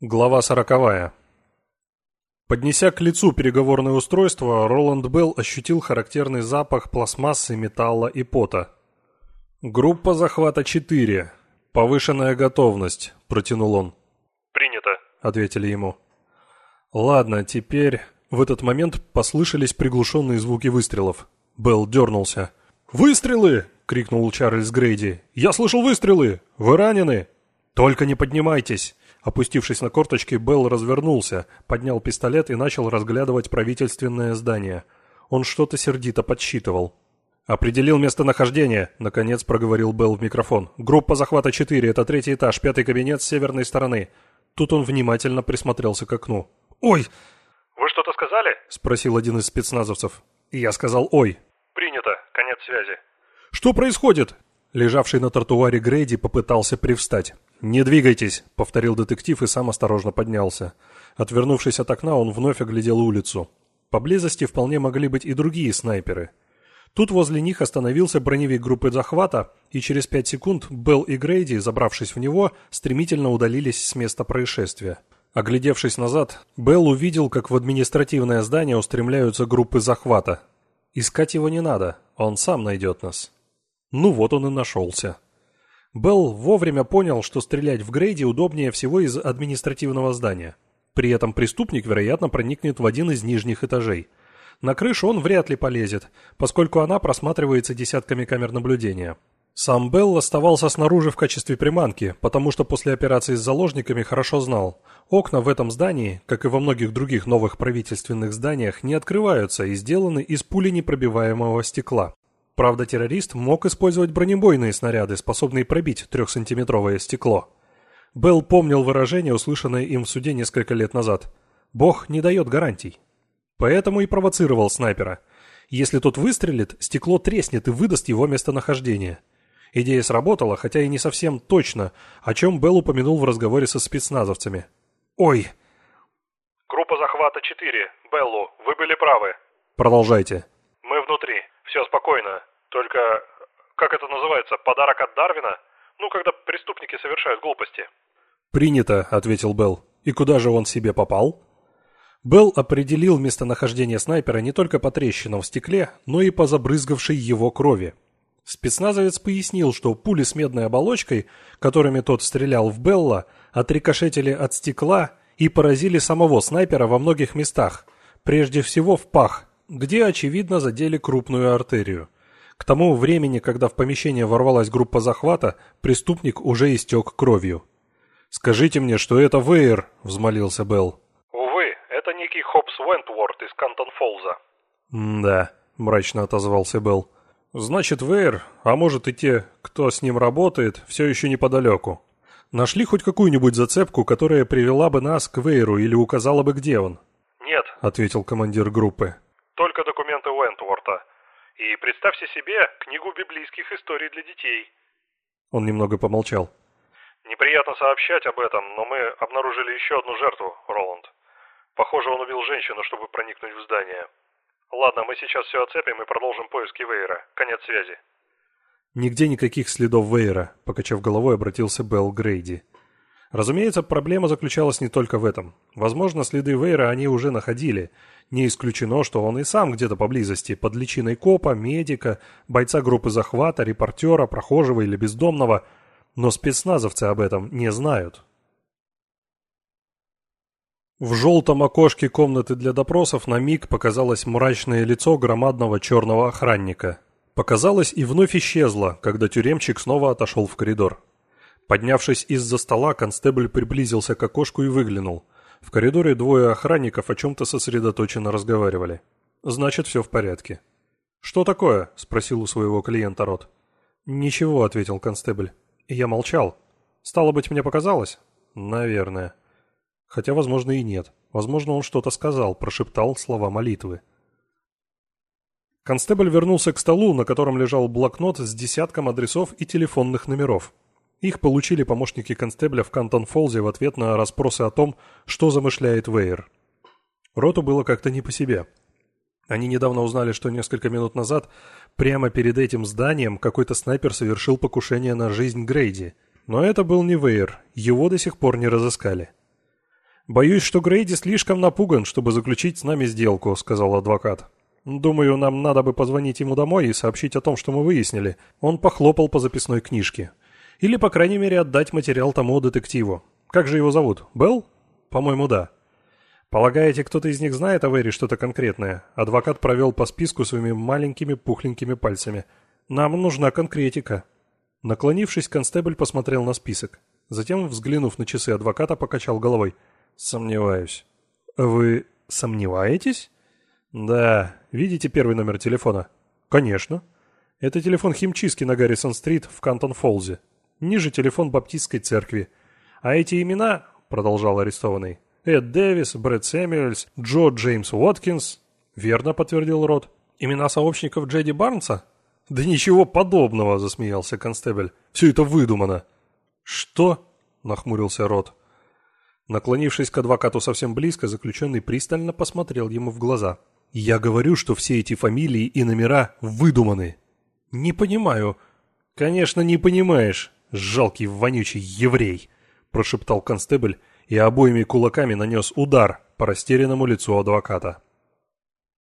Глава сороковая. Поднеся к лицу переговорное устройство, Роланд Белл ощутил характерный запах пластмассы, металла и пота. «Группа захвата 4. Повышенная готовность», – протянул он. «Принято», – ответили ему. «Ладно, теперь...» В этот момент послышались приглушенные звуки выстрелов. Белл дернулся. «Выстрелы!» – крикнул Чарльз Грейди. «Я слышал выстрелы! Вы ранены?» «Только не поднимайтесь!» Опустившись на корточки, Белл развернулся, поднял пистолет и начал разглядывать правительственное здание. Он что-то сердито подсчитывал. «Определил местонахождение», — наконец проговорил Белл в микрофон. «Группа захвата 4, это третий этаж, пятый кабинет с северной стороны». Тут он внимательно присмотрелся к окну. «Ой!» «Вы что-то сказали?» — спросил один из спецназовцев. И я сказал «Ой». «Принято. Конец связи». «Что происходит?» Лежавший на тротуаре Грейди попытался привстать. «Не двигайтесь», — повторил детектив и сам осторожно поднялся. Отвернувшись от окна, он вновь оглядел улицу. Поблизости вполне могли быть и другие снайперы. Тут возле них остановился броневик группы захвата, и через пять секунд Белл и Грейди, забравшись в него, стремительно удалились с места происшествия. Оглядевшись назад, Белл увидел, как в административное здание устремляются группы захвата. Искать его не надо, он сам найдет нас. Ну вот он и нашелся. Белл вовремя понял, что стрелять в Грейди удобнее всего из административного здания. При этом преступник, вероятно, проникнет в один из нижних этажей. На крышу он вряд ли полезет, поскольку она просматривается десятками камер наблюдения. Сам Белл оставался снаружи в качестве приманки, потому что после операции с заложниками хорошо знал. Окна в этом здании, как и во многих других новых правительственных зданиях, не открываются и сделаны из пуленепробиваемого стекла. Правда, террорист мог использовать бронебойные снаряды, способные пробить трехсантиметровое стекло. Белл помнил выражение, услышанное им в суде несколько лет назад. «Бог не дает гарантий». Поэтому и провоцировал снайпера. Если тот выстрелит, стекло треснет и выдаст его местонахождение. Идея сработала, хотя и не совсем точно, о чем Белл упомянул в разговоре со спецназовцами. «Ой!» «Группа захвата 4. Беллу, вы были правы». «Продолжайте». «Мы внутри. Все спокойно. Только, как это называется, подарок от Дарвина? Ну, когда преступники совершают глупости. «Принято», — ответил Белл. «И куда же он себе попал?» Белл определил местонахождение снайпера не только по трещинам в стекле, но и по забрызгавшей его крови. Спецназовец пояснил, что пули с медной оболочкой, которыми тот стрелял в Белла, отрикошетили от стекла и поразили самого снайпера во многих местах, прежде всего в пах, где, очевидно, задели крупную артерию. К тому времени, когда в помещение ворвалась группа захвата, преступник уже истек кровью. «Скажите мне, что это Вейер», — взмолился Белл. «Увы, это некий Хопс Уэнтворд из Кантон-Фолза». «Да», — мрачно отозвался Белл. «Значит, Вейер, а может и те, кто с ним работает, все еще неподалеку. Нашли хоть какую-нибудь зацепку, которая привела бы нас к Вейеру или указала бы, где он?» «Нет», — ответил командир группы. Только документы Уэнтворта. И представьте себе книгу библейских историй для детей. Он немного помолчал. Неприятно сообщать об этом, но мы обнаружили еще одну жертву, Роланд. Похоже, он убил женщину, чтобы проникнуть в здание. Ладно, мы сейчас все оцепим и продолжим поиски Вейера. Конец связи. Нигде никаких следов Вейера, покачав головой, обратился Белл Грейди. Разумеется, проблема заключалась не только в этом. Возможно, следы Вейра они уже находили. Не исключено, что он и сам где-то поблизости, под личиной копа, медика, бойца группы захвата, репортера, прохожего или бездомного. Но спецназовцы об этом не знают. В желтом окошке комнаты для допросов на миг показалось мрачное лицо громадного черного охранника. Показалось и вновь исчезло, когда тюремчик снова отошел в коридор. Поднявшись из-за стола, констебль приблизился к окошку и выглянул. В коридоре двое охранников о чем-то сосредоточенно разговаривали. Значит, все в порядке. «Что такое?» – спросил у своего клиента Рот. «Ничего», – ответил констебль. Я молчал. «Стало быть, мне показалось?» «Наверное». Хотя, возможно, и нет. Возможно, он что-то сказал, прошептал слова молитвы. Констебль вернулся к столу, на котором лежал блокнот с десятком адресов и телефонных номеров. Их получили помощники констебля в Кантон-Фолзе в ответ на расспросы о том, что замышляет Вейер. Роту было как-то не по себе. Они недавно узнали, что несколько минут назад прямо перед этим зданием какой-то снайпер совершил покушение на жизнь Грейди. Но это был не Вейер, его до сих пор не разыскали. «Боюсь, что Грейди слишком напуган, чтобы заключить с нами сделку», — сказал адвокат. «Думаю, нам надо бы позвонить ему домой и сообщить о том, что мы выяснили». Он похлопал по записной книжке. «Или, по крайней мере, отдать материал тому детективу. Как же его зовут? Белл? По-моему, да». «Полагаете, кто-то из них знает о Вэре что-то конкретное?» Адвокат провел по списку своими маленькими пухленькими пальцами. «Нам нужна конкретика». Наклонившись, констебль посмотрел на список. Затем, взглянув на часы адвоката, покачал головой. «Сомневаюсь». «Вы сомневаетесь?» «Да. Видите первый номер телефона?» «Конечно». «Это телефон химчистки на Гаррисон-стрит в Кантон-Фолзе. Ниже телефон Баптистской церкви. А эти имена, — продолжал арестованный, — Эд Дэвис, Брэд Сэмюэльс, Джо Джеймс Уоткинс. Верно, — подтвердил Рот. Имена сообщников Джеди Барнса? Да ничего подобного, — засмеялся констебль. Все это выдумано. Что? — нахмурился Рот. Наклонившись к адвокату совсем близко, заключенный пристально посмотрел ему в глаза. «Я говорю, что все эти фамилии и номера выдуманы». «Не понимаю». «Конечно, не понимаешь, жалкий вонючий еврей», – прошептал констебль и обоими кулаками нанес удар по растерянному лицу адвоката.